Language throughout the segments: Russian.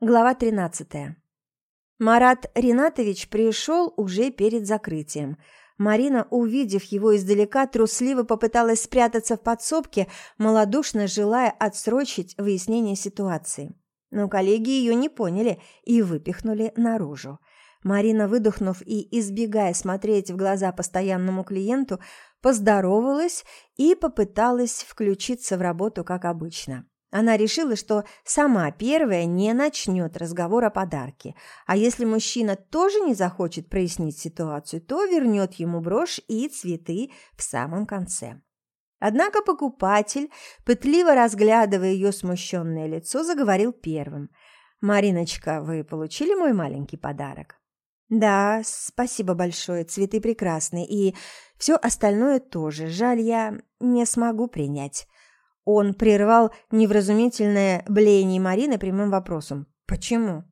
Глава 13. Марат Ринатович пришел уже перед закрытием. Марина, увидев его издалека, трусливо попыталась спрятаться в подсобке, малодушно желая отсрочить выяснение ситуации. Но коллеги ее не поняли и выпихнули наружу. Марина, выдохнув и избегая смотреть в глаза постоянному клиенту, поздоровалась и попыталась включиться в работу, как обычно. Она решила, что сама первая не начнет разговор о подарке, а если мужчина тоже не захочет прояснить ситуацию, то вернет ему брошь и цветы в самом конце. Однако покупатель, пытливо разглядывая ее смущенное лицо, заговорил первым. «Мариночка, вы получили мой маленький подарок?» «Да, спасибо большое, цветы прекрасные, и все остальное тоже. Жаль, я не смогу принять». Он прервал невразумительное блеяние Марины прямым вопросом. «Почему?»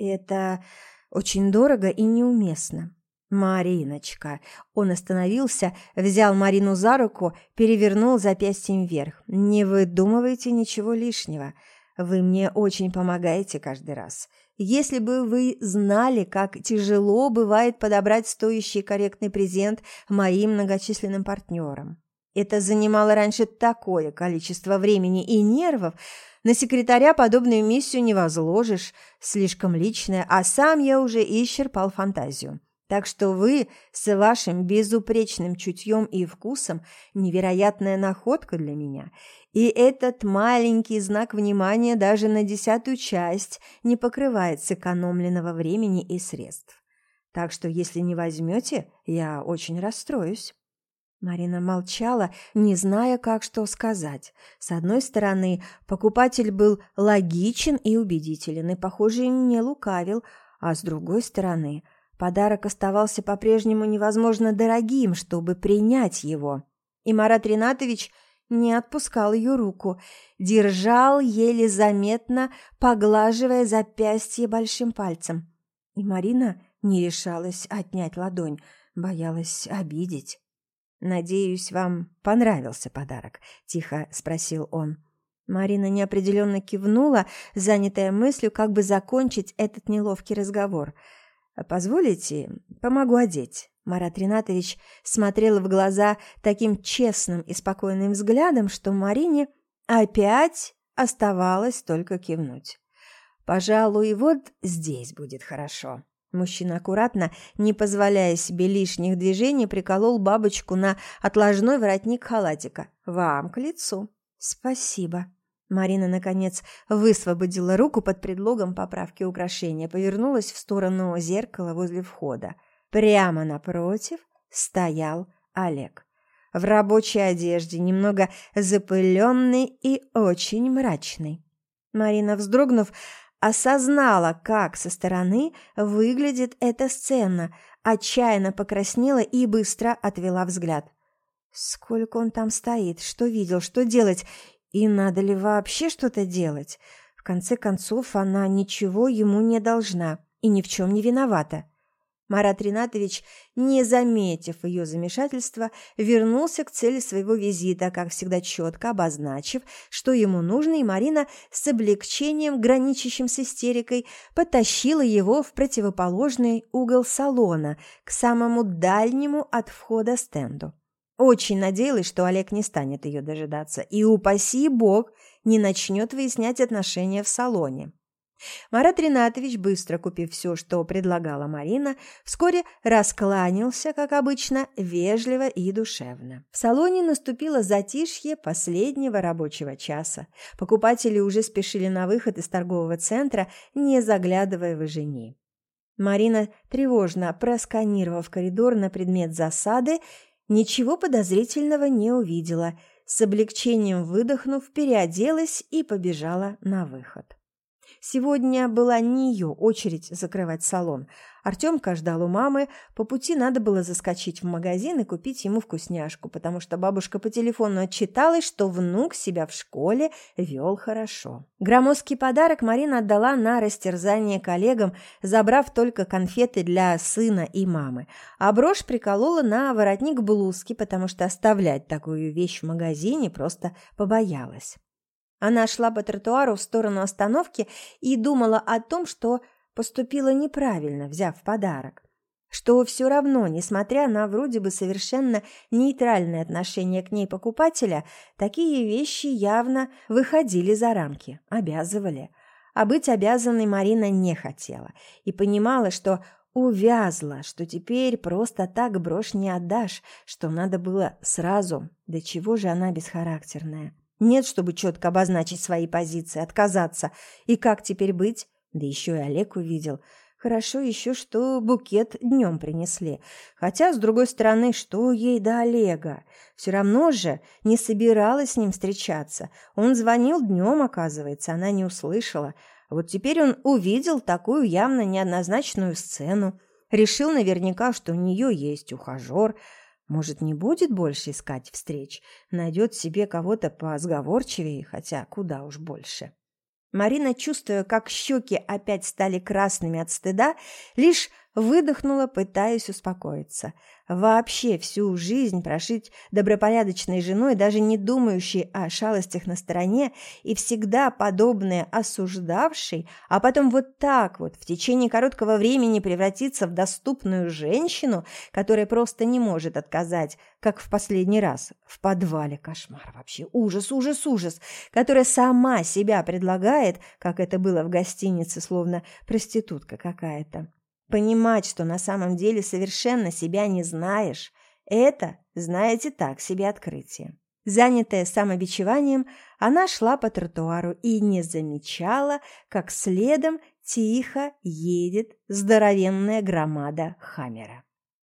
«Это очень дорого и неуместно». «Мариночка!» Он остановился, взял Марину за руку, перевернул запястьем вверх. «Не выдумывайте ничего лишнего. Вы мне очень помогаете каждый раз. Если бы вы знали, как тяжело бывает подобрать стоящий корректный презент моим многочисленным партнерам. Это занимало раньше такое количество времени и нервов. На секретаря подобную миссию не возложишь, слишком личная, а сам я уже исчерпал фантазию. Так что вы с вашим безупречным чутьем и вкусом невероятная находка для меня. И этот маленький знак внимания даже на десятую часть не покрывает сэкономленного времени и средств. Так что если не возьмете, я очень расстроюсь. Марина молчала, не зная, как что сказать. С одной стороны, покупатель был логичен и убедителен, и, похоже, не лукавил, а с другой стороны, подарок оставался по-прежнему невозможно дорогим, чтобы принять его. И Марат Ринатович не отпускал ее руку, держал еле заметно, поглаживая запястье большим пальцем. И Марина не решалась отнять ладонь, боялась обидеть. «Надеюсь, вам понравился подарок?» – тихо спросил он. Марина неопределенно кивнула, занятая мыслью, как бы закончить этот неловкий разговор. «Позволите, помогу одеть?» Марат Ринатович смотрел в глаза таким честным и спокойным взглядом, что Марине опять оставалось только кивнуть. «Пожалуй, вот здесь будет хорошо». Мужчина аккуратно, не позволяя себе лишних движений, приколол бабочку на отложной воротник халатика. «Вам к лицу». «Спасибо». Марина, наконец, высвободила руку под предлогом поправки украшения, повернулась в сторону зеркала возле входа. Прямо напротив стоял Олег. В рабочей одежде, немного запыленный и очень мрачный. Марина, вздрогнув, осознала, как со стороны выглядит эта сцена, отчаянно покраснела и быстро отвела взгляд. Сколько он там стоит, что видел, что делать, и надо ли вообще что-то делать? В конце концов, она ничего ему не должна и ни в чем не виновата. Марат Ринатович, не заметив ее замешательства, вернулся к цели своего визита, как всегда четко обозначив, что ему нужно, и Марина с облегчением, граничащим с истерикой, потащила его в противоположный угол салона, к самому дальнему от входа стенду. Очень надеялась, что Олег не станет ее дожидаться, и, упаси бог, не начнет выяснять отношения в салоне. Марат Ринатович, быстро купив все, что предлагала Марина, вскоре раскланялся, как обычно, вежливо и душевно. В салоне наступило затишье последнего рабочего часа. Покупатели уже спешили на выход из торгового центра, не заглядывая в жени. Марина, тревожно просканировав коридор на предмет засады, ничего подозрительного не увидела. С облегчением выдохнув, переоделась и побежала на выход. Сегодня была не ее очередь закрывать салон. Артемка ждал у мамы. По пути надо было заскочить в магазин и купить ему вкусняшку, потому что бабушка по телефону отчиталась, что внук себя в школе вел хорошо. Громоздкий подарок Марина отдала на растерзание коллегам, забрав только конфеты для сына и мамы. А брошь приколола на воротник блузки, потому что оставлять такую вещь в магазине просто побоялась. Она шла по тротуару в сторону остановки и думала о том, что поступила неправильно, взяв подарок. Что все равно, несмотря на вроде бы совершенно нейтральное отношение к ней покупателя, такие вещи явно выходили за рамки, обязывали. А быть обязанной Марина не хотела и понимала, что увязла, что теперь просто так брошь не отдашь, что надо было сразу. Да чего же она бесхарактерная? Нет, чтобы четко обозначить свои позиции, отказаться. И как теперь быть? Да еще и Олег увидел. Хорошо еще, что букет днем принесли. Хотя, с другой стороны, что ей до Олега? Все равно же не собиралась с ним встречаться. Он звонил днем, оказывается, она не услышала. Вот теперь он увидел такую явно неоднозначную сцену. Решил наверняка, что у нее есть ухажер – может, не будет больше искать встреч, найдет себе кого-то посговорчивее, хотя куда уж больше. Марина, чувствуя, как щеки опять стали красными от стыда, лишь выдохнула, пытаясь успокоиться. Вообще всю жизнь прожить добропорядочной женой, даже не думающей о шалостях на стороне и всегда подобное осуждавшей, а потом вот так вот в течение короткого времени превратиться в доступную женщину, которая просто не может отказать, как в последний раз, в подвале кошмар вообще, ужас, ужас, ужас, которая сама себя предлагает, как это было в гостинице, словно проститутка какая-то. Понимать, что на самом деле совершенно себя не знаешь, это, знаете, так себе открытие. Занятая самобичеванием, она шла по тротуару и не замечала, как следом тихо едет здоровенная громада Хаммера.